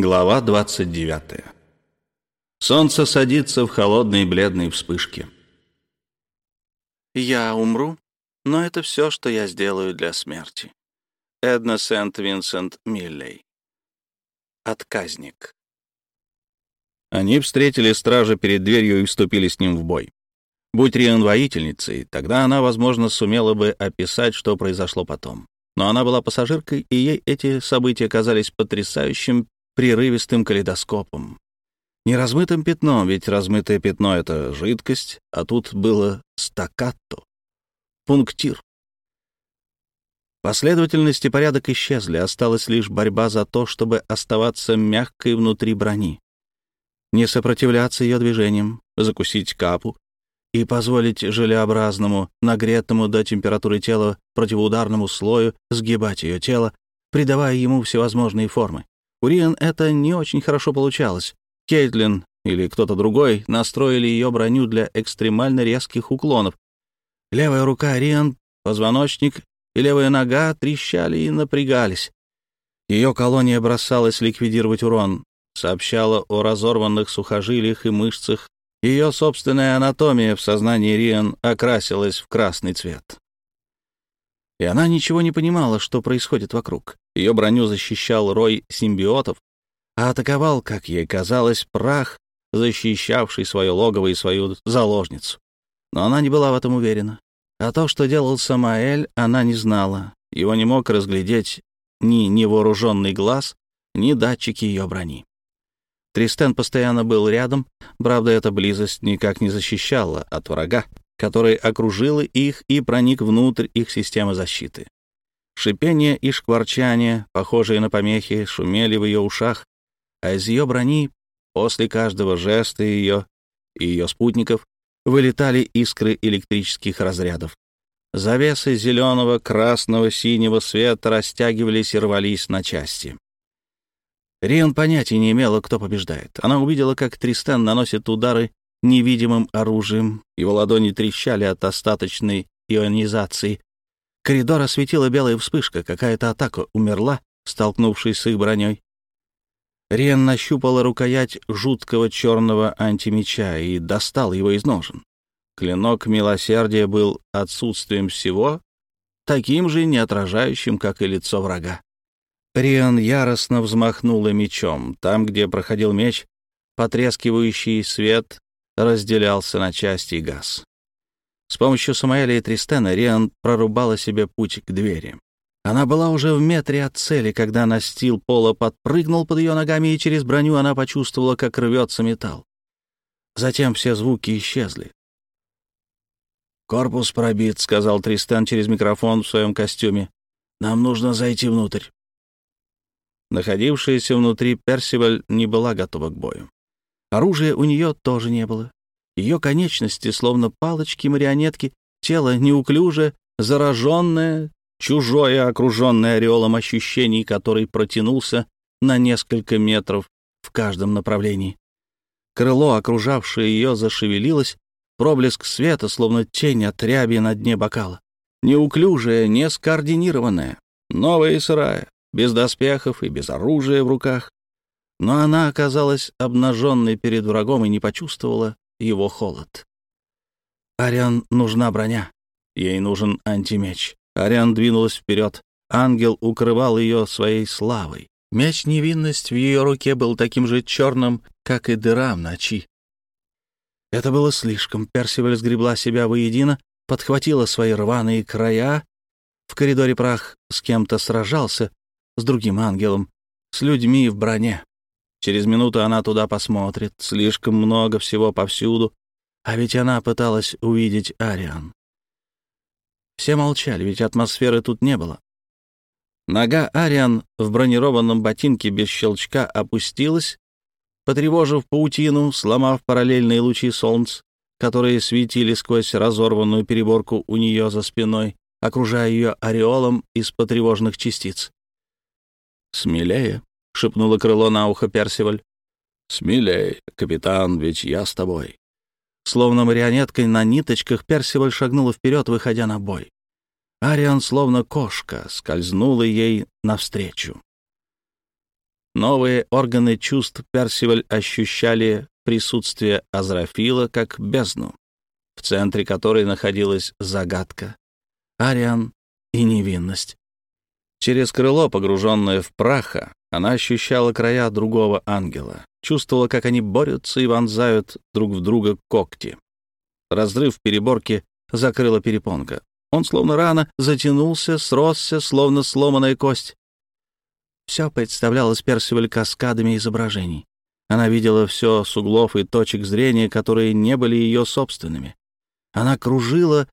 Глава 29. Солнце садится в холодные бледные вспышки. «Я умру, но это все, что я сделаю для смерти». Эдна Сент-Винсент Миллей. Отказник. Они встретили стража перед дверью и вступили с ним в бой. Будь Риан воительницей, тогда она, возможно, сумела бы описать, что произошло потом. Но она была пассажиркой, и ей эти события казались потрясающим прерывистым калейдоскопом. Не размытым пятном, ведь размытое пятно — это жидкость, а тут было стаккато, пунктир. Последовательность и порядок исчезли, осталась лишь борьба за то, чтобы оставаться мягкой внутри брони. Не сопротивляться ее движениям, закусить капу и позволить желеобразному, нагретому до температуры тела противоударному слою сгибать ее тело, придавая ему всевозможные формы. У Риан это не очень хорошо получалось. Кейтлин или кто-то другой настроили ее броню для экстремально резких уклонов. Левая рука Риан, позвоночник и левая нога трещали и напрягались. Ее колония бросалась ликвидировать урон, сообщала о разорванных сухожилиях и мышцах. Ее собственная анатомия в сознании Риан окрасилась в красный цвет. И она ничего не понимала, что происходит вокруг. Ее броню защищал рой симбиотов, а атаковал, как ей казалось, прах, защищавший свое логово и свою заложницу. Но она не была в этом уверена. А то, что делал Самаэль, она не знала. Его не мог разглядеть ни невооруженный глаз, ни датчики ее брони. Тристен постоянно был рядом, правда, эта близость никак не защищала от врага, который окружил их и проник внутрь их системы защиты. Шипение и шкварчание, похожие на помехи, шумели в ее ушах, а из ее брони после каждого жеста ее и ее спутников вылетали искры электрических разрядов. Завесы зеленого, красного, синего света растягивались и рвались на части. Риан понятия не имела, кто побеждает. Она увидела, как Тристан наносит удары невидимым оружием. Его ладони трещали от остаточной ионизации, Коридор осветила белая вспышка, какая-то атака умерла, столкнувшись с их броней. Рен нащупала рукоять жуткого черного антимеча и достал его из ножен. Клинок милосердия был отсутствием всего, таким же неотражающим, как и лицо врага. Риан яростно взмахнула мечом. Там, где проходил меч, потрескивающий свет разделялся на части и газ. С помощью Самаэля и Тристена Риан прорубала себе путь к двери. Она была уже в метре от цели, когда настил пола подпрыгнул под ее ногами, и через броню она почувствовала, как рвется металл. Затем все звуки исчезли. «Корпус пробит», — сказал Тристан через микрофон в своем костюме. «Нам нужно зайти внутрь». Находившаяся внутри Персиваль не была готова к бою. Оружия у нее тоже не было. Ее конечности, словно палочки-марионетки, тело неуклюже, зараженное, чужое, окруженное ореолом ощущений, который протянулся на несколько метров в каждом направлении. Крыло, окружавшее ее, зашевелилось, проблеск света, словно тень от ряби на дне бокала. Неуклюжее, не скоординированное, новая и сырая, без доспехов и без оружия в руках. Но она оказалась обнаженной перед врагом и не почувствовала его холод. Ариан нужна броня. Ей нужен антимеч. Ариан двинулась вперед. Ангел укрывал ее своей славой. Меч невинность в ее руке был таким же черным, как и дыра в ночи. Это было слишком. Персиваль сгребла себя воедино, подхватила свои рваные края. В коридоре прах с кем-то сражался, с другим ангелом, с людьми в броне. Через минуту она туда посмотрит. Слишком много всего повсюду. А ведь она пыталась увидеть Ариан. Все молчали, ведь атмосферы тут не было. Нога Ариан в бронированном ботинке без щелчка опустилась, потревожив паутину, сломав параллельные лучи солнца, которые светили сквозь разорванную переборку у нее за спиной, окружая ее ореолом из потревоженных частиц. «Смелее», — шепнуло крыло на ухо Персиваль. «Смелей, капитан, ведь я с тобой». Словно марионеткой на ниточках Персиваль шагнула вперед, выходя на бой. Ариан, словно кошка, скользнула ей навстречу. Новые органы чувств Персиваль ощущали присутствие Азрафила как бездну, в центре которой находилась загадка, Ариан и невинность. Через крыло, погруженное в праха, она ощущала края другого ангела, чувствовала, как они борются и вонзают друг в друга когти. Разрыв переборки закрыла перепонка. Он словно рано затянулся, сросся, словно сломанная кость. Все представлялось Персиваль каскадами изображений. Она видела все с углов и точек зрения, которые не были ее собственными. Она кружила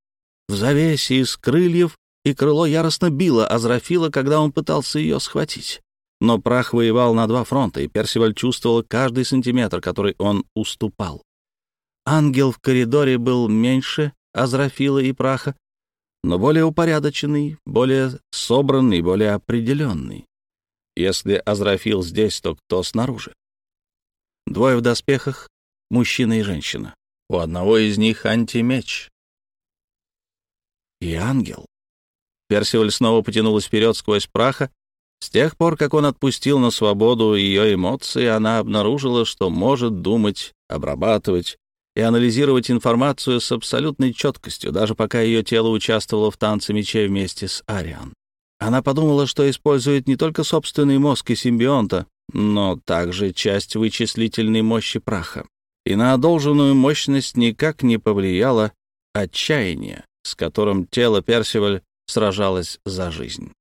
в завесе из крыльев, и крыло яростно било Азрафила, когда он пытался ее схватить. Но прах воевал на два фронта, и Персиваль чувствовала каждый сантиметр, который он уступал. Ангел в коридоре был меньше Азрафила и праха, но более упорядоченный, более собранный, более определенный. Если Азрафил здесь, то кто снаружи? Двое в доспехах, мужчина и женщина. У одного из них антимеч. И ангел. Персиваль снова потянулась вперед сквозь праха. С тех пор, как он отпустил на свободу ее эмоции, она обнаружила, что может думать, обрабатывать и анализировать информацию с абсолютной четкостью, даже пока ее тело участвовало в танце мечей вместе с Ариан. Она подумала, что использует не только собственный мозг и симбионта, но также часть вычислительной мощи праха. И на одолженную мощность никак не повлияло отчаяние, с которым тело Персиваль сражалось за жизнь.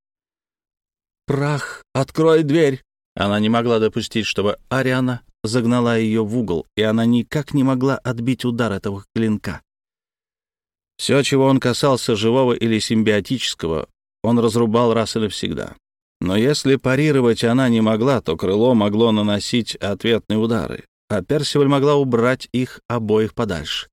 «Прах, открой дверь!» Она не могла допустить, чтобы Ариана загнала ее в угол, и она никак не могла отбить удар этого клинка. Все, чего он касался, живого или симбиотического, он разрубал раз и навсегда. Но если парировать она не могла, то крыло могло наносить ответные удары, а Персиваль могла убрать их обоих подальше.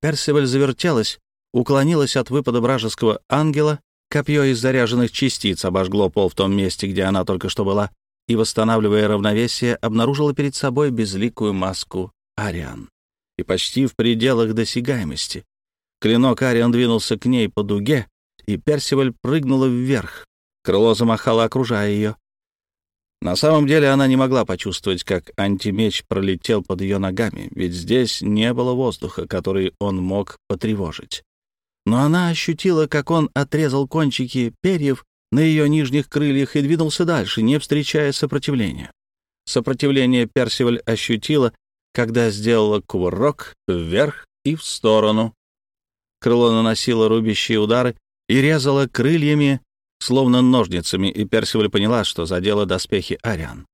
Персиваль завертелась, уклонилась от выпада вражеского ангела, копье из заряженных частиц обожгло пол в том месте, где она только что была, и, восстанавливая равновесие, обнаружила перед собой безликую маску Ариан. И почти в пределах досягаемости. Клинок Ариан двинулся к ней по дуге, и Персиваль прыгнула вверх. Крыло замахало, окружая ее. На самом деле она не могла почувствовать, как антимеч пролетел под ее ногами, ведь здесь не было воздуха, который он мог потревожить. Но она ощутила, как он отрезал кончики перьев на ее нижних крыльях и двинулся дальше, не встречая сопротивления. Сопротивление Персиваль ощутила, когда сделала кувырок вверх и в сторону. Крыло наносило рубящие удары и резало крыльями, словно ножницами, и Персиваль поняла, что задела доспехи Ариан.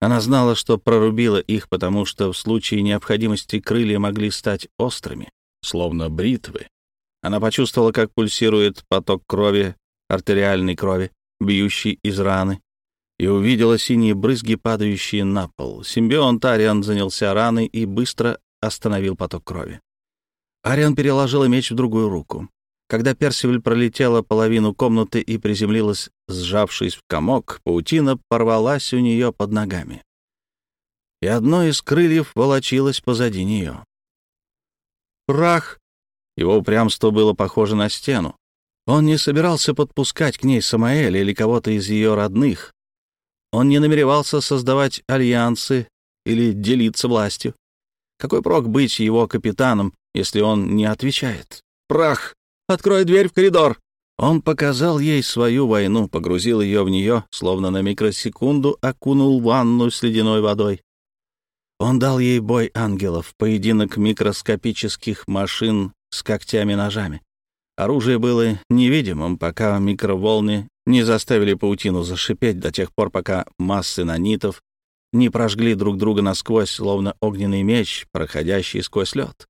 Она знала, что прорубила их, потому что в случае необходимости крылья могли стать острыми, словно бритвы. Она почувствовала, как пульсирует поток крови артериальной крови, бьющей из раны, и увидела синие брызги, падающие на пол. Симбионт Ариан занялся раной и быстро остановил поток крови. Ариан переложила меч в другую руку. Когда Персиваль пролетела половину комнаты и приземлилась, сжавшись в комок, паутина порвалась у нее под ногами. И одно из крыльев волочилось позади нее. Прах! Его упрямство было похоже на стену. Он не собирался подпускать к ней Самаэля или кого-то из ее родных. Он не намеревался создавать альянсы или делиться властью. Какой прок быть его капитаном, если он не отвечает? «Прах! Открой дверь в коридор!» Он показал ей свою войну, погрузил ее в нее, словно на микросекунду окунул ванну с ледяной водой. Он дал ей бой ангелов, поединок микроскопических машин с когтями-ножами. Оружие было невидимым, пока микроволны не заставили паутину зашипеть до тех пор, пока массы нанитов не прожгли друг друга насквозь, словно огненный меч, проходящий сквозь лед.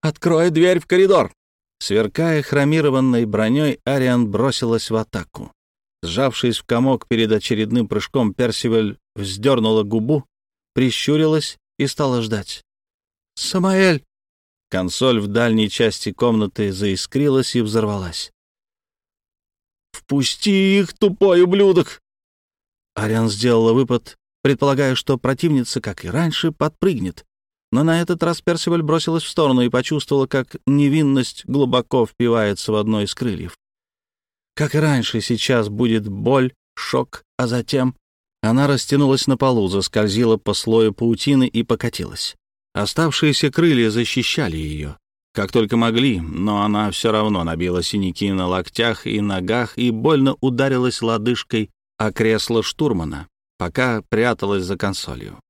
«Открой дверь в коридор!» Сверкая хромированной броней, Ариан бросилась в атаку. Сжавшись в комок перед очередным прыжком, Персиваль вздернула губу, прищурилась и стала ждать. «Самаэль!» Консоль в дальней части комнаты заискрилась и взорвалась. «Впусти их, тупой ублюдок!» Ариан сделала выпад, предполагая, что противница, как и раньше, подпрыгнет. Но на этот раз Персиваль бросилась в сторону и почувствовала, как невинность глубоко впивается в одно из крыльев. Как и раньше, сейчас будет боль, шок, а затем Она растянулась на полу, заскользила по слою паутины и покатилась. Оставшиеся крылья защищали ее, как только могли, но она все равно набила синяки на локтях и ногах и больно ударилась лодыжкой о кресло штурмана, пока пряталась за консолью.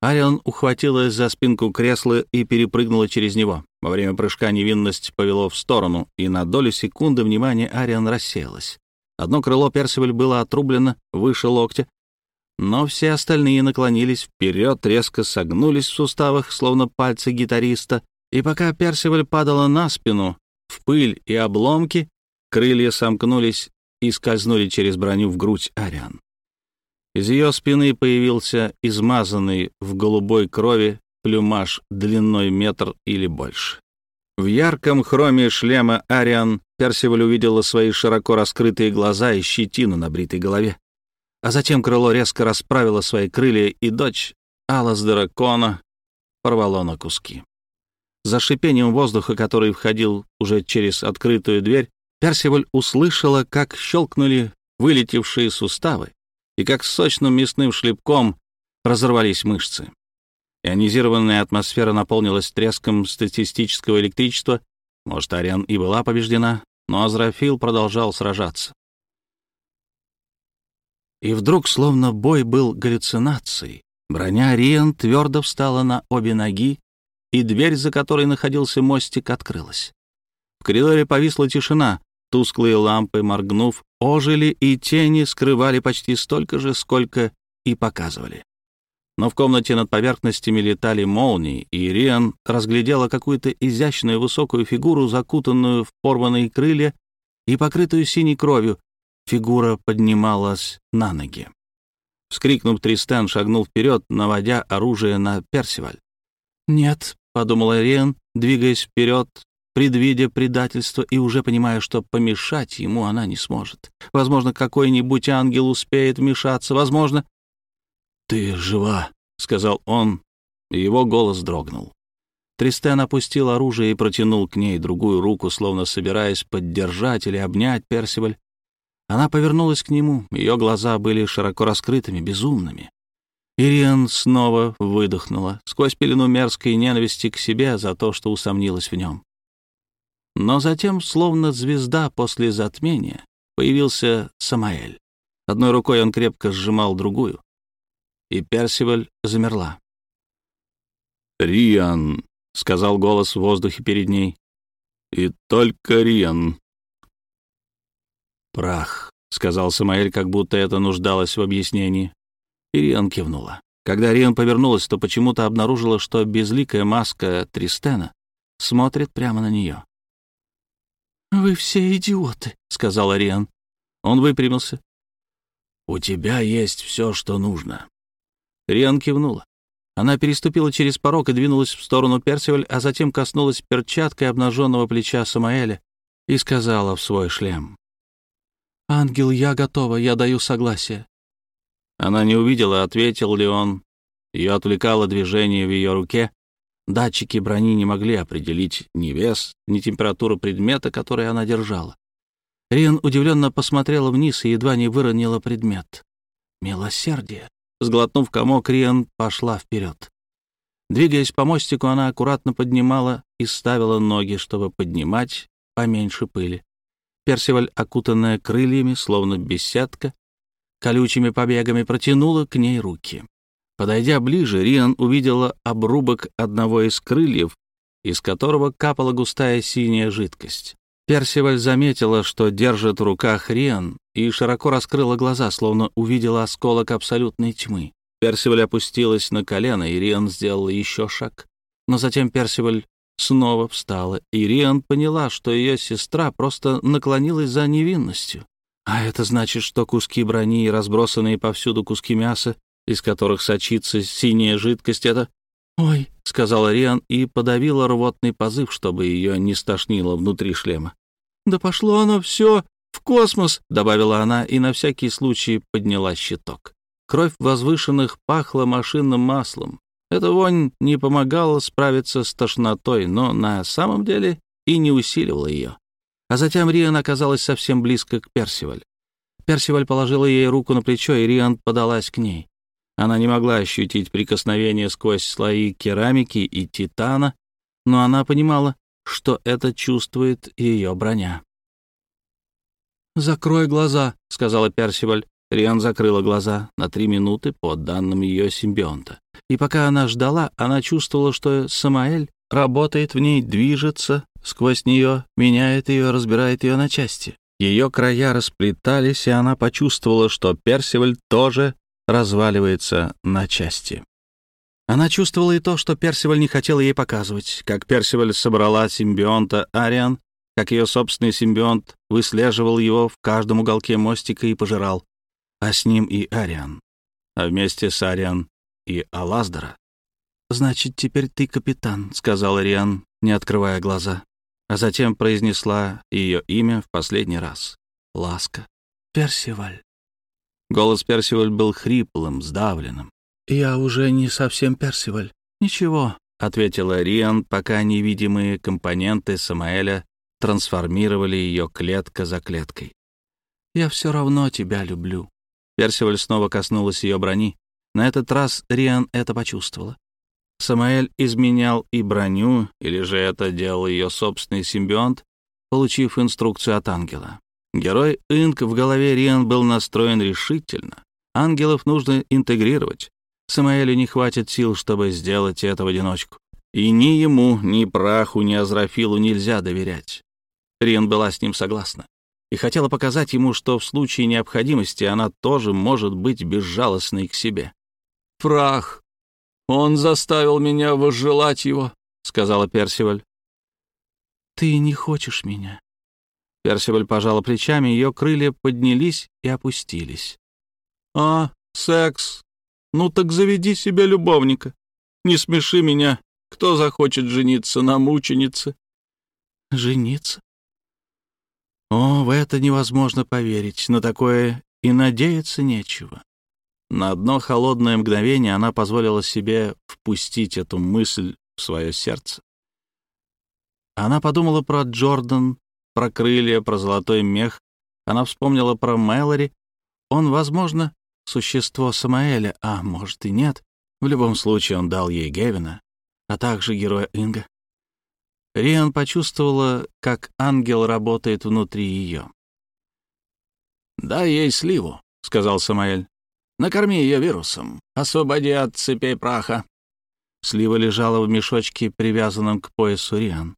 Арион ухватилась за спинку кресла и перепрыгнула через него. Во время прыжка невинность повело в сторону, и на долю секунды внимание Арион рассеялось. Одно крыло Персиваль было отрублено выше локтя, но все остальные наклонились вперед, резко согнулись в суставах, словно пальцы гитариста, и пока Персиваль падала на спину, в пыль и обломки, крылья сомкнулись и скользнули через броню в грудь Ариан. Из ее спины появился измазанный в голубой крови плюмаж длиной метр или больше. В ярком хроме шлема Ариан Персиваль увидела свои широко раскрытые глаза и щетину на бритой голове. А затем крыло резко расправило свои крылья, и дочь Алас дракона порвало на куски. За шипением воздуха, который входил уже через открытую дверь, Персиваль услышала, как щелкнули вылетевшие суставы, и как сочным мясным шлепком разорвались мышцы. Ионизированная атмосфера наполнилась треском статистического электричества. Может, Ариан и была побеждена, но Азрафил продолжал сражаться. И вдруг, словно бой был галлюцинацией, броня Ариан твердо встала на обе ноги, и дверь, за которой находился мостик, открылась. В коридоре повисла тишина, тусклые лампы, моргнув, ожили, и тени скрывали почти столько же, сколько и показывали. Но в комнате над поверхностями летали молнии, и Риан разглядела какую-то изящную высокую фигуру, закутанную в порванные крылья и покрытую синей кровью. Фигура поднималась на ноги. Вскрикнув, Тристан шагнул вперед, наводя оружие на Персиваль. «Нет», — подумала Риан, двигаясь вперед, предвидя предательство и уже понимая, что помешать ему она не сможет. Возможно, какой-нибудь ангел успеет вмешаться, возможно... «Ты жива», — сказал он, и его голос дрогнул. Тристен опустил оружие и протянул к ней другую руку, словно собираясь поддержать или обнять Персиваль. Она повернулась к нему, ее глаза были широко раскрытыми, безумными. Ириан снова выдохнула сквозь пелену мерзкой ненависти к себе за то, что усомнилась в нем. Но затем, словно звезда после затмения, появился Самаэль. Одной рукой он крепко сжимал другую. И Персиваль замерла. «Риан», — сказал голос в воздухе перед ней. «И только Риан». «Прах», — сказал Самаэль, как будто это нуждалось в объяснении. И Риан кивнула. Когда Риан повернулась, то почему-то обнаружила, что безликая маска Тристена смотрит прямо на нее. «Вы все идиоты», — сказал Ариан. Он выпрямился. «У тебя есть все, что нужно». Риан кивнула. Она переступила через порог и двинулась в сторону Персиваль, а затем коснулась перчаткой обнаженного плеча Самаэля и сказала в свой шлем. «Ангел, я готова, я даю согласие». Она не увидела, ответил ли он. Ее отвлекало движение в ее руке, Датчики брони не могли определить ни вес, ни температуру предмета, который она держала. Риан удивленно посмотрела вниз и едва не выронила предмет. «Милосердие!» Сглотнув комок, Риан пошла вперед. Двигаясь по мостику, она аккуратно поднимала и ставила ноги, чтобы поднимать поменьше пыли. Персиваль, окутанная крыльями, словно беседка, колючими побегами протянула к ней руки. Подойдя ближе, Риан увидела обрубок одного из крыльев, из которого капала густая синяя жидкость. Персиваль заметила, что держит в руках Риан, и широко раскрыла глаза, словно увидела осколок абсолютной тьмы. Персиваль опустилась на колено, и Риан сделала еще шаг. Но затем Персиваль снова встала, и Риан поняла, что ее сестра просто наклонилась за невинностью. А это значит, что куски брони и разбросанные повсюду куски мяса из которых сочится синяя жидкость, это... «Ой», — сказала Риан и подавила рвотный позыв, чтобы ее не стошнило внутри шлема. «Да пошло оно все в космос», — добавила она и на всякий случай подняла щиток. Кровь возвышенных пахла машинным маслом. Эта вонь не помогала справиться с тошнотой, но на самом деле и не усиливала ее. А затем Риан оказалась совсем близко к Персиваль. Персиваль положила ей руку на плечо, и Риан подалась к ней. Она не могла ощутить прикосновение сквозь слои керамики и титана, но она понимала, что это чувствует ее броня. «Закрой глаза», — сказала Персиваль. Риан закрыла глаза на три минуты по данным ее симбионта. И пока она ждала, она чувствовала, что Самаэль работает в ней, движется сквозь нее, меняет ее, разбирает ее на части. Ее края расплетались, и она почувствовала, что Персиваль тоже разваливается на части. Она чувствовала и то, что Персиваль не хотела ей показывать, как Персиваль собрала симбионта Ариан, как ее собственный симбионт выслеживал его в каждом уголке мостика и пожирал, а с ним и Ариан, а вместе с Ариан и Алаздора. «Значит, теперь ты капитан», — сказал Ариан, не открывая глаза, а затем произнесла ее имя в последний раз. Ласка. «Персиваль». Голос Персиваль был хриплым, сдавленным. «Я уже не совсем Персиваль». «Ничего», — ответила Риан, пока невидимые компоненты Самаэля трансформировали ее клетка за клеткой. «Я все равно тебя люблю». Персиваль снова коснулась ее брони. На этот раз Риан это почувствовала. Самаэль изменял и броню, или же это делал ее собственный симбионт, получив инструкцию от ангела. Герой Инк в голове Риан был настроен решительно. Ангелов нужно интегрировать. Самаэлю не хватит сил, чтобы сделать это в одиночку. И ни ему, ни Праху, ни Азрафилу нельзя доверять. Риан была с ним согласна и хотела показать ему, что в случае необходимости она тоже может быть безжалостной к себе. «Прах! Он заставил меня возжелать его», — сказала Персиваль. «Ты не хочешь меня». Персиваль пожала плечами, ее крылья поднялись и опустились. «А, секс ну так заведи себе любовника. Не смеши меня. Кто захочет жениться на мученице? Жениться? О, в это невозможно поверить. На такое и надеяться нечего. На одно холодное мгновение она позволила себе впустить эту мысль в свое сердце. Она подумала про Джордан, про крылья, про золотой мех. Она вспомнила про Мэлори. Он, возможно, существо Самаэля, а может и нет. В любом случае он дал ей Гевина, а также героя Инга. Риан почувствовала, как ангел работает внутри ее. «Дай ей сливу», — сказал Самаэль. «Накорми ее вирусом, освободи от цепей праха». Слива лежала в мешочке, привязанном к поясу Риан.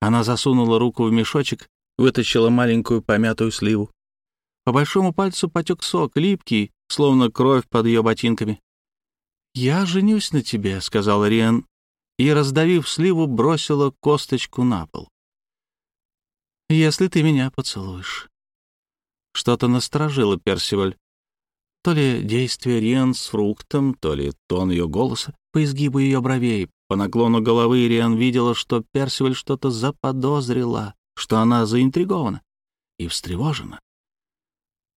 Она засунула руку в мешочек, вытащила маленькую помятую сливу. По большому пальцу потек сок, липкий, словно кровь под ее ботинками. «Я женюсь на тебе», — сказала Риан, и, раздавив сливу, бросила косточку на пол. «Если ты меня поцелуешь». Что-то насторожило Персиваль. То ли действие Риан с фруктом, то ли тон ее голоса, по изгибу ее бровей, по наклону головы Риан видела, что Персиваль что-то заподозрила, что она заинтригована и встревожена.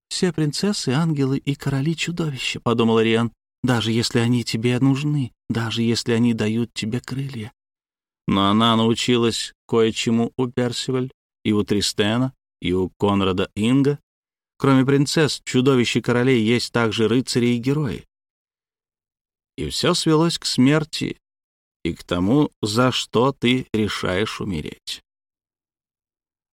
«Все принцессы, ангелы и короли чудовища», — подумал Риан, «даже если они тебе нужны, даже если они дают тебе крылья». Но она научилась кое-чему у Персиваль, и у Тристена, и у Конрада Инга. Кроме принцесс, чудовищ и королей есть также рыцари и герои. И все свелось к смерти и к тому, за что ты решаешь умереть.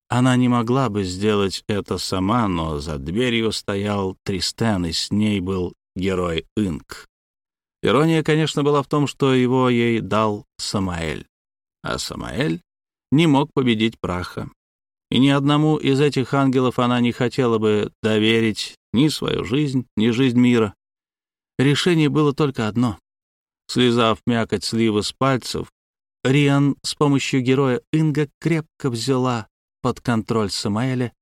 Она не могла бы сделать это сама, но за дверью стоял Тристен, и с ней был герой Инк. Ирония, конечно, была в том, что его ей дал Самаэль. А Самаэль не мог победить праха. И ни одному из этих ангелов она не хотела бы доверить ни свою жизнь, ни жизнь мира. Решение было только одно. Слезав мякоть сливы с пальцев, Риан с помощью героя Инга крепко взяла под контроль Самаэля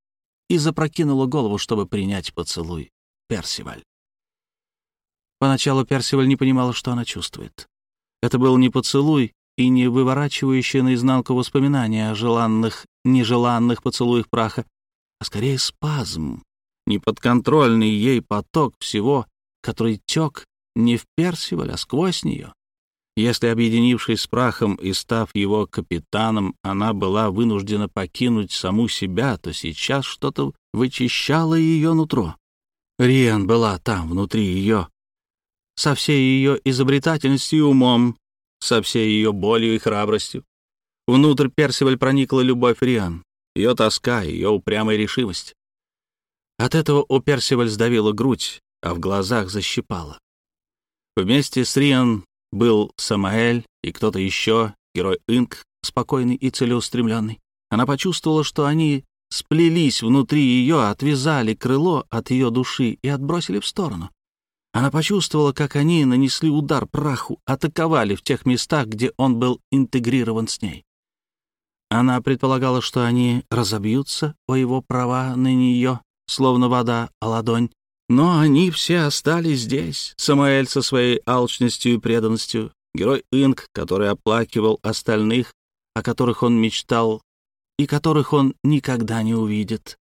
и запрокинула голову, чтобы принять поцелуй Персиваль. Поначалу Персиваль не понимала, что она чувствует. Это был не поцелуй и не выворачивающее наизнанку воспоминания о желанных, нежеланных поцелуях праха, а скорее спазм, неподконтрольный ей поток всего, который тек не в Персиваль, а сквозь нее. Если, объединившись с прахом и став его капитаном, она была вынуждена покинуть саму себя, то сейчас что-то вычищало ее нутро. Риан была там, внутри ее, со всей ее изобретательностью и умом, со всей ее болью и храбростью. Внутрь Персиваль проникла любовь Риан, ее тоска, ее упрямая решимость. От этого у Персиваль сдавила грудь, а в глазах защипала. Вместе с Риан был Самаэль и кто-то еще, герой Инк, спокойный и целеустремленный. Она почувствовала, что они сплелись внутри ее, отвязали крыло от ее души и отбросили в сторону. Она почувствовала, как они нанесли удар праху, атаковали в тех местах, где он был интегрирован с ней. Она предполагала, что они разобьются о его права на нее, словно вода о ладонь, но они все остались здесь. Самуэль со своей алчностью и преданностью, герой Инк, который оплакивал остальных, о которых он мечтал и которых он никогда не увидит.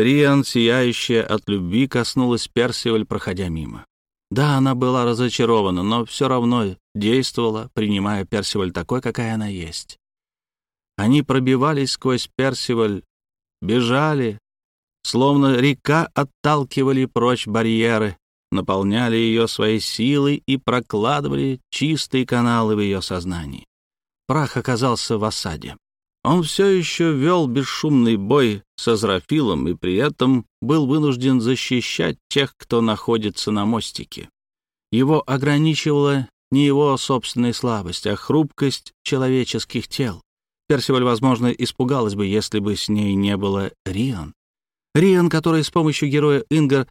Риан, сияющая от любви, коснулась Персиваль, проходя мимо. Да, она была разочарована, но все равно действовала, принимая Персиваль такой, какая она есть. Они пробивались сквозь Персиваль, бежали, словно река отталкивали прочь барьеры, наполняли ее своей силой и прокладывали чистые каналы в ее сознании. Прах оказался в осаде. Он все еще вел бесшумный бой с Азрафилом и при этом был вынужден защищать тех, кто находится на мостике. Его ограничивала не его собственная слабость, а хрупкость человеческих тел. Персиваль, возможно, испугалась бы, если бы с ней не было Риан. Риан, которая с помощью героя Ингар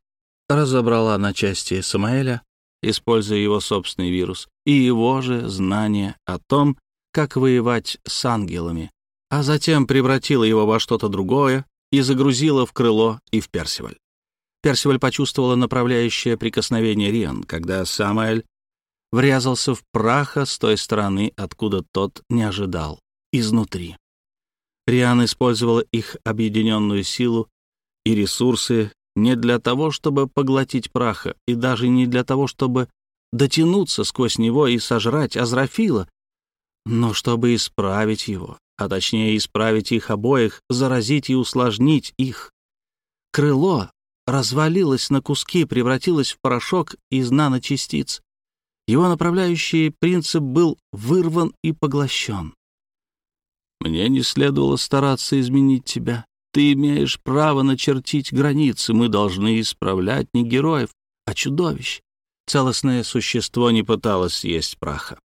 разобрала на части Самаэля, используя его собственный вирус, и его же знание о том, как воевать с ангелами, а затем превратила его во что-то другое и загрузила в крыло и в Персиваль. Персиваль почувствовала направляющее прикосновение Риан, когда Самуэль врезался в праха с той стороны, откуда тот не ожидал, изнутри. Риан использовала их объединенную силу и ресурсы не для того, чтобы поглотить праха, и даже не для того, чтобы дотянуться сквозь него и сожрать Азрафила, но чтобы исправить его, а точнее исправить их обоих, заразить и усложнить их. Крыло развалилось на куски, превратилось в порошок из наночастиц. Его направляющий принцип был вырван и поглощен. «Мне не следовало стараться изменить тебя. Ты имеешь право начертить границы. Мы должны исправлять не героев, а чудовищ». Целостное существо не пыталось съесть праха.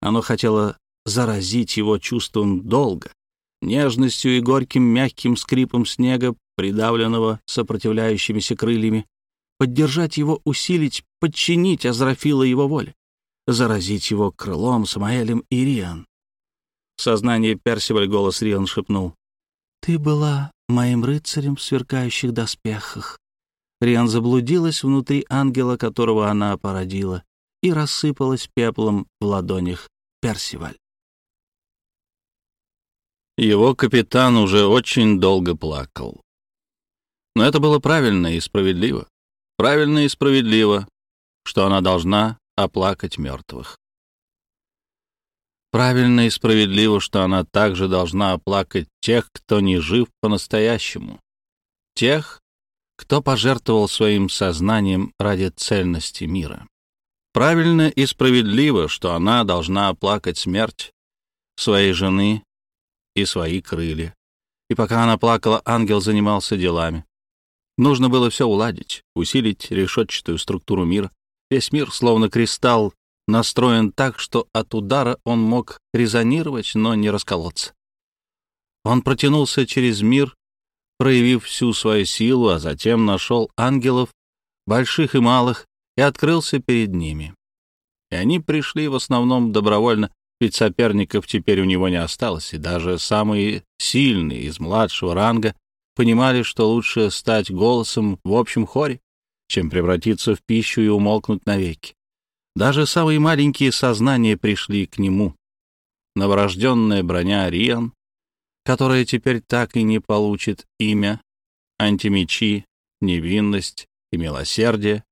Оно хотело заразить его чувством долга, нежностью и горьким мягким скрипом снега, придавленного сопротивляющимися крыльями, поддержать его, усилить, подчинить Азрафила его воле, заразить его крылом, Самаэлем и Риан. В сознании Персиваль голос Риан шепнул. «Ты была моим рыцарем в сверкающих доспехах». Риан заблудилась внутри ангела, которого она породила, и рассыпалась пеплом в ладонях Персиваль. Его капитан уже очень долго плакал. Но это было правильно и справедливо. Правильно и справедливо, что она должна оплакать мертвых. Правильно и справедливо, что она также должна оплакать тех, кто не жив по-настоящему. Тех, кто пожертвовал своим сознанием ради цельности мира. Правильно и справедливо, что она должна оплакать смерть своей жены и свои крылья. И пока она плакала, ангел занимался делами. Нужно было все уладить, усилить решетчатую структуру мира. Весь мир, словно кристалл, настроен так, что от удара он мог резонировать, но не расколоться. Он протянулся через мир, проявив всю свою силу, а затем нашел ангелов, больших и малых, и открылся перед ними. И они пришли в основном добровольно, ведь соперников теперь у него не осталось, и даже самые сильные из младшего ранга понимали, что лучше стать голосом в общем хоре, чем превратиться в пищу и умолкнуть навеки. Даже самые маленькие сознания пришли к нему. Новорожденная броня Риан, которая теперь так и не получит имя, антимечи, невинность и милосердие,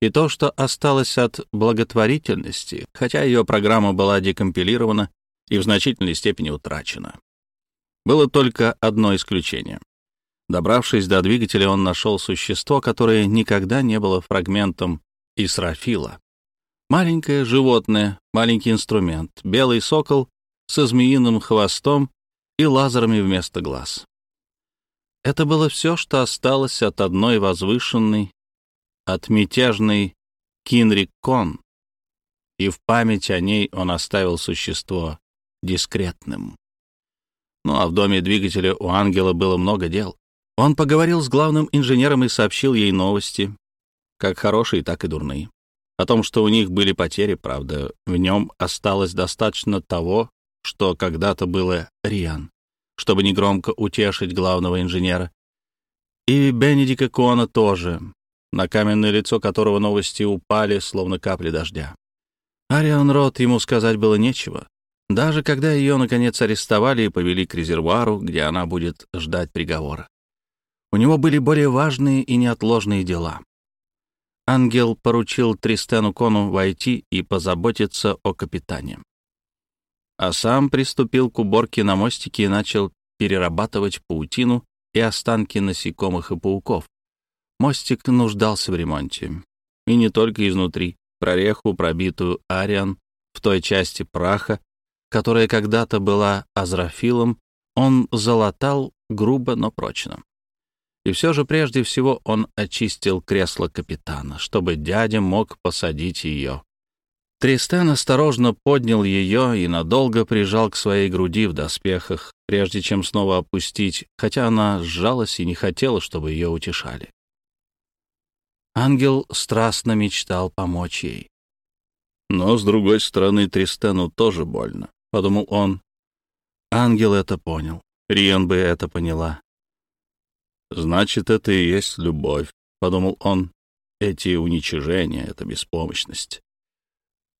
и то, что осталось от благотворительности, хотя ее программа была декомпилирована и в значительной степени утрачена. Было только одно исключение. Добравшись до двигателя, он нашел существо, которое никогда не было фрагментом Исрафила. Маленькое животное, маленький инструмент, белый сокол со змеиным хвостом и лазерами вместо глаз. Это было все, что осталось от одной возвышенной, от мятежной Кинрик-Кон, и в память о ней он оставил существо дискретным. Ну а в доме двигателя у ангела было много дел. Он поговорил с главным инженером и сообщил ей новости, как хорошие, так и дурные. О том, что у них были потери, правда, в нем осталось достаточно того, что когда-то было Риан, чтобы негромко утешить главного инженера. И Бенедика Кона тоже, на каменное лицо которого новости упали, словно капли дождя. Ариан Рот ему сказать было нечего, даже когда ее, наконец, арестовали и повели к резервуару, где она будет ждать приговора. У него были более важные и неотложные дела. Ангел поручил Тристену Кону войти и позаботиться о капитане. А сам приступил к уборке на мостике и начал перерабатывать паутину и останки насекомых и пауков. Мостик нуждался в ремонте. И не только изнутри. Прореху, пробитую Ариан, в той части праха, которая когда-то была азрафилом, он залатал грубо, но прочно. И все же прежде всего он очистил кресло капитана, чтобы дядя мог посадить ее. Тристан осторожно поднял ее и надолго прижал к своей груди в доспехах, прежде чем снова опустить, хотя она сжалась и не хотела, чтобы ее утешали. Ангел страстно мечтал помочь ей. Но, с другой стороны, Тристану тоже больно, — подумал он. Ангел это понял. Риан бы это поняла. «Значит, это и есть любовь», — подумал он. «Эти уничижения — это беспомощность».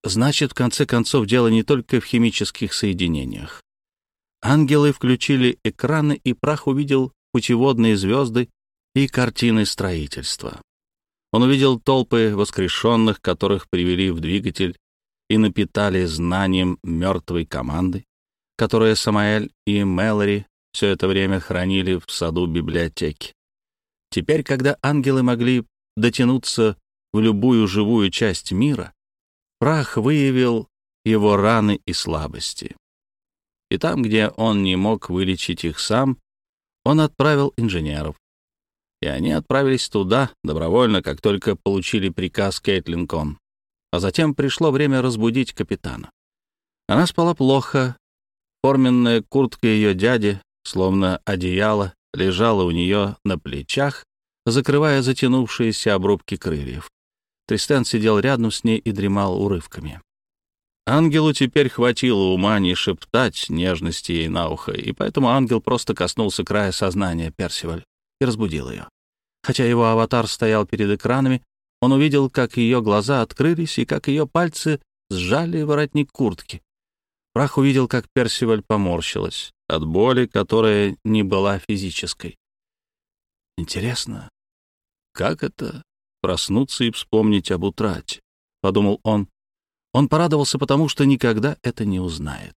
Значит, в конце концов, дело не только в химических соединениях. Ангелы включили экраны, и прах увидел путеводные звезды и картины строительства. Он увидел толпы воскрешенных, которых привели в двигатель и напитали знанием мертвой команды, которая Самаэль и Мэлори все это время хранили в саду библиотеки. Теперь, когда ангелы могли дотянуться в любую живую часть мира, прах выявил его раны и слабости. И там, где он не мог вылечить их сам, он отправил инженеров. И они отправились туда добровольно, как только получили приказ Кейтлин Кон. А затем пришло время разбудить капитана. Она спала плохо, форменная куртка ее дяди словно одеяло, лежало у нее на плечах, закрывая затянувшиеся обрубки крыльев. Тристен сидел рядом с ней и дремал урывками. Ангелу теперь хватило ума не шептать нежности ей на ухо, и поэтому ангел просто коснулся края сознания Персиваль и разбудил ее. Хотя его аватар стоял перед экранами, он увидел, как ее глаза открылись и как ее пальцы сжали воротник куртки. Прах увидел, как Персиваль поморщилась от боли, которая не была физической. Интересно, как это проснуться и вспомнить об утрате? Подумал он. Он порадовался, потому что никогда это не узнает.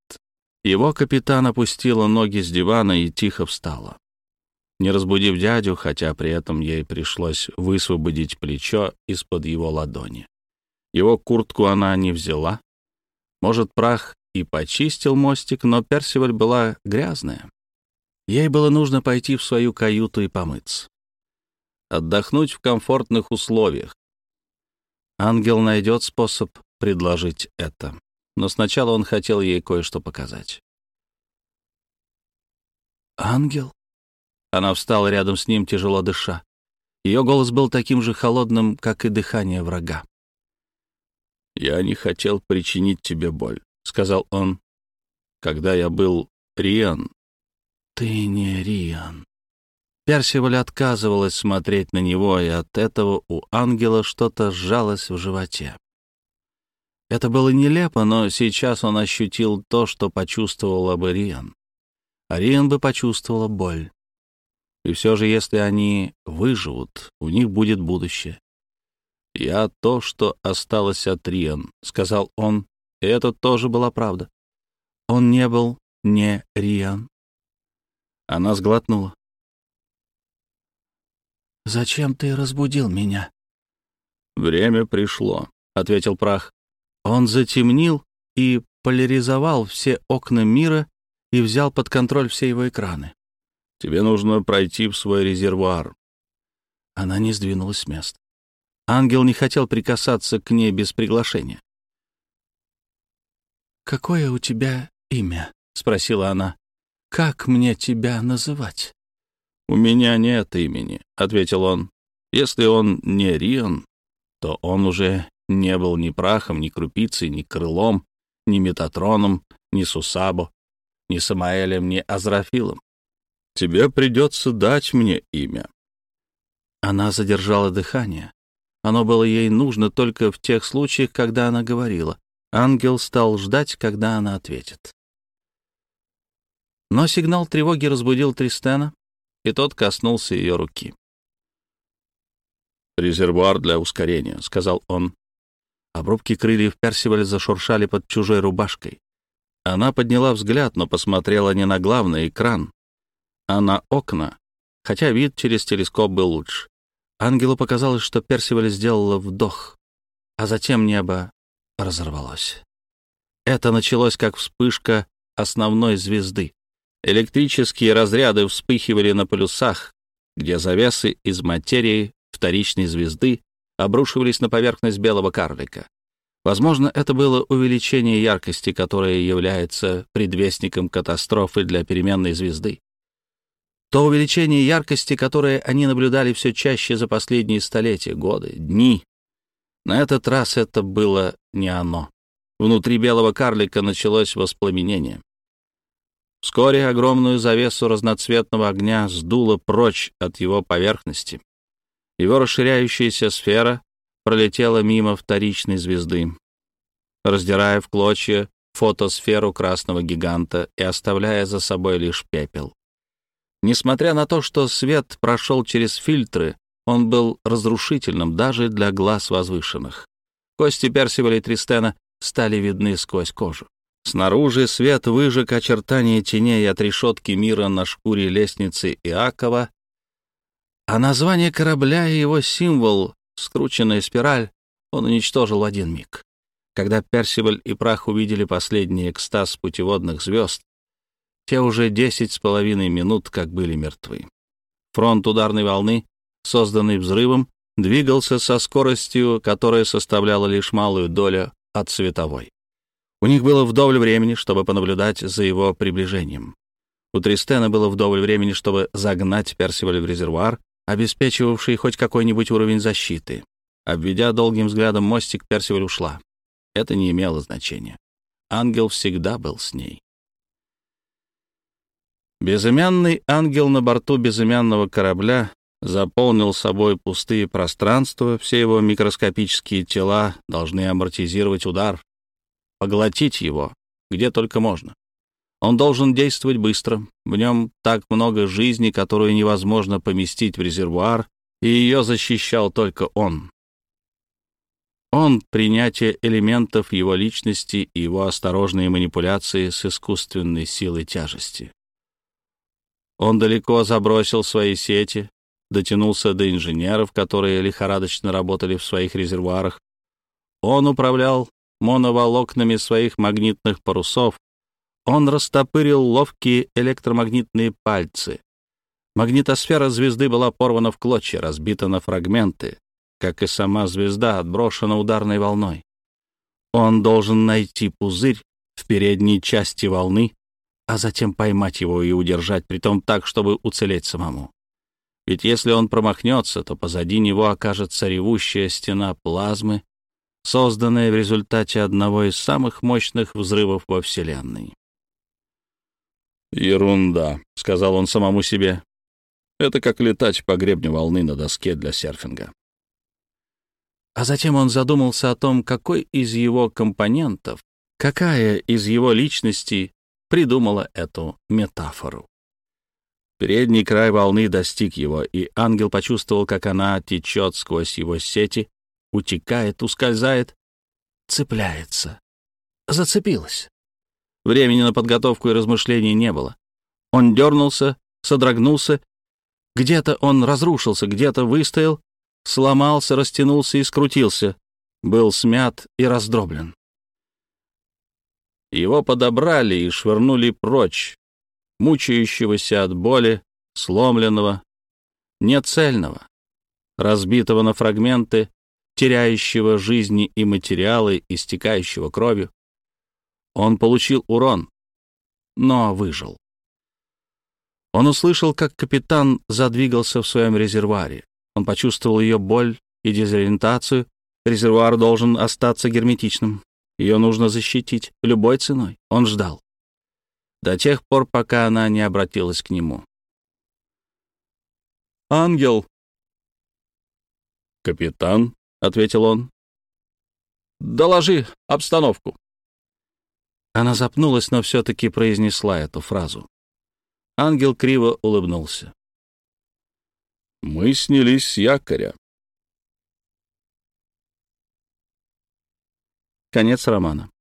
Его капитан опустила ноги с дивана и тихо встала. Не разбудив дядю, хотя при этом ей пришлось высвободить плечо из-под его ладони. Его куртку она не взяла. Может, прах и почистил мостик, но Персиваль была грязная. Ей было нужно пойти в свою каюту и помыться. Отдохнуть в комфортных условиях. Ангел найдет способ предложить это. Но сначала он хотел ей кое-что показать. «Ангел?» Она встала рядом с ним, тяжело дыша. Ее голос был таким же холодным, как и дыхание врага. «Я не хотел причинить тебе боль. — сказал он. «Когда я был Риан...» «Ты не Риан». Персиваль отказывалась смотреть на него, и от этого у ангела что-то сжалось в животе. Это было нелепо, но сейчас он ощутил то, что почувствовала бы Риан. А Риан бы почувствовала боль. И все же, если они выживут, у них будет будущее. «Я то, что осталось от Риан», — сказал он, и это тоже была правда. Он не был не Риан. Она сглотнула. «Зачем ты разбудил меня?» «Время пришло», — ответил прах. Он затемнил и поляризовал все окна мира и взял под контроль все его экраны. «Тебе нужно пройти в свой резервуар». Она не сдвинулась с места. Ангел не хотел прикасаться к ней без приглашения. «Какое у тебя имя?» — спросила она. «Как мне тебя называть?» «У меня нет имени», — ответил он. «Если он не Рион, то он уже не был ни прахом, ни крупицей, ни крылом, ни метатроном, ни Сусабо, ни Самаэлем, ни Азрафилом. Тебе придется дать мне имя». Она задержала дыхание. Оно было ей нужно только в тех случаях, когда она говорила. Ангел стал ждать, когда она ответит. Но сигнал тревоги разбудил Тристена, и тот коснулся ее руки. «Резервуар для ускорения», — сказал он. Обрубки крыльев Персиваля зашуршали под чужой рубашкой. Она подняла взгляд, но посмотрела не на главный экран, а на окна, хотя вид через телескоп был лучше. Ангелу показалось, что Персиваль сделала вдох, а затем небо разорвалось. Это началось как вспышка основной звезды. Электрические разряды вспыхивали на полюсах, где завесы из материи вторичной звезды обрушивались на поверхность белого карлика. Возможно, это было увеличение яркости, которое является предвестником катастрофы для переменной звезды. То увеличение яркости, которое они наблюдали все чаще за последние столетия, годы, дни. На этот раз это было не оно. Внутри белого карлика началось воспламенение. Вскоре огромную завесу разноцветного огня сдуло прочь от его поверхности. Его расширяющаяся сфера пролетела мимо вторичной звезды, раздирая в клочья фотосферу красного гиганта и оставляя за собой лишь пепел. Несмотря на то, что свет прошел через фильтры, он был разрушительным даже для глаз возвышенных. Кости Персиваля и Тристена стали видны сквозь кожу. Снаружи свет выжег очертания теней от решетки мира на шкуре лестницы Иакова, а название корабля и его символ, скрученная спираль, он уничтожил в один миг. Когда Персиваль и Прах увидели последний экстаз путеводных звезд, те уже десять с половиной минут как были мертвы. Фронт ударной волны, созданный взрывом, двигался со скоростью, которая составляла лишь малую долю от световой. У них было вдоволь времени, чтобы понаблюдать за его приближением. У Тристена было вдоволь времени, чтобы загнать Персиваль в резервуар, обеспечивавший хоть какой-нибудь уровень защиты. Обведя долгим взглядом мостик, Персиваль ушла. Это не имело значения. Ангел всегда был с ней. Безымянный ангел на борту безымянного корабля заполнил собой пустые пространства, все его микроскопические тела должны амортизировать удар, поглотить его, где только можно. Он должен действовать быстро, в нем так много жизни, которую невозможно поместить в резервуар, и ее защищал только он. Он — принятие элементов его личности и его осторожные манипуляции с искусственной силой тяжести. Он далеко забросил свои сети, дотянулся до инженеров, которые лихорадочно работали в своих резервуарах. Он управлял моноволокнами своих магнитных парусов. Он растопырил ловкие электромагнитные пальцы. Магнитосфера звезды была порвана в клочья, разбита на фрагменты, как и сама звезда отброшена ударной волной. Он должен найти пузырь в передней части волны, а затем поймать его и удержать, притом так, чтобы уцелеть самому. Ведь если он промахнется, то позади него окажется ревущая стена плазмы, созданная в результате одного из самых мощных взрывов во Вселенной. «Ерунда», — сказал он самому себе. «Это как летать по гребню волны на доске для серфинга». А затем он задумался о том, какой из его компонентов, какая из его личностей придумала эту метафору. Передний край волны достиг его, и ангел почувствовал, как она течет сквозь его сети, утекает, ускользает, цепляется. Зацепилась. Времени на подготовку и размышления не было. Он дернулся, содрогнулся Где-то он разрушился, где-то выстоял, сломался, растянулся и скрутился, был смят и раздроблен. Его подобрали и швырнули прочь, мучающегося от боли, сломленного, нецельного, разбитого на фрагменты, теряющего жизни и материалы, истекающего кровью. Он получил урон, но выжил. Он услышал, как капитан задвигался в своем резервуаре. Он почувствовал ее боль и дезориентацию. Резервуар должен остаться герметичным. Ее нужно защитить любой ценой. Он ждал. До тех пор, пока она не обратилась к нему. «Ангел!» «Капитан», — ответил он. «Доложи обстановку». Она запнулась, но все-таки произнесла эту фразу. Ангел криво улыбнулся. «Мы снялись с якоря». Конец романа.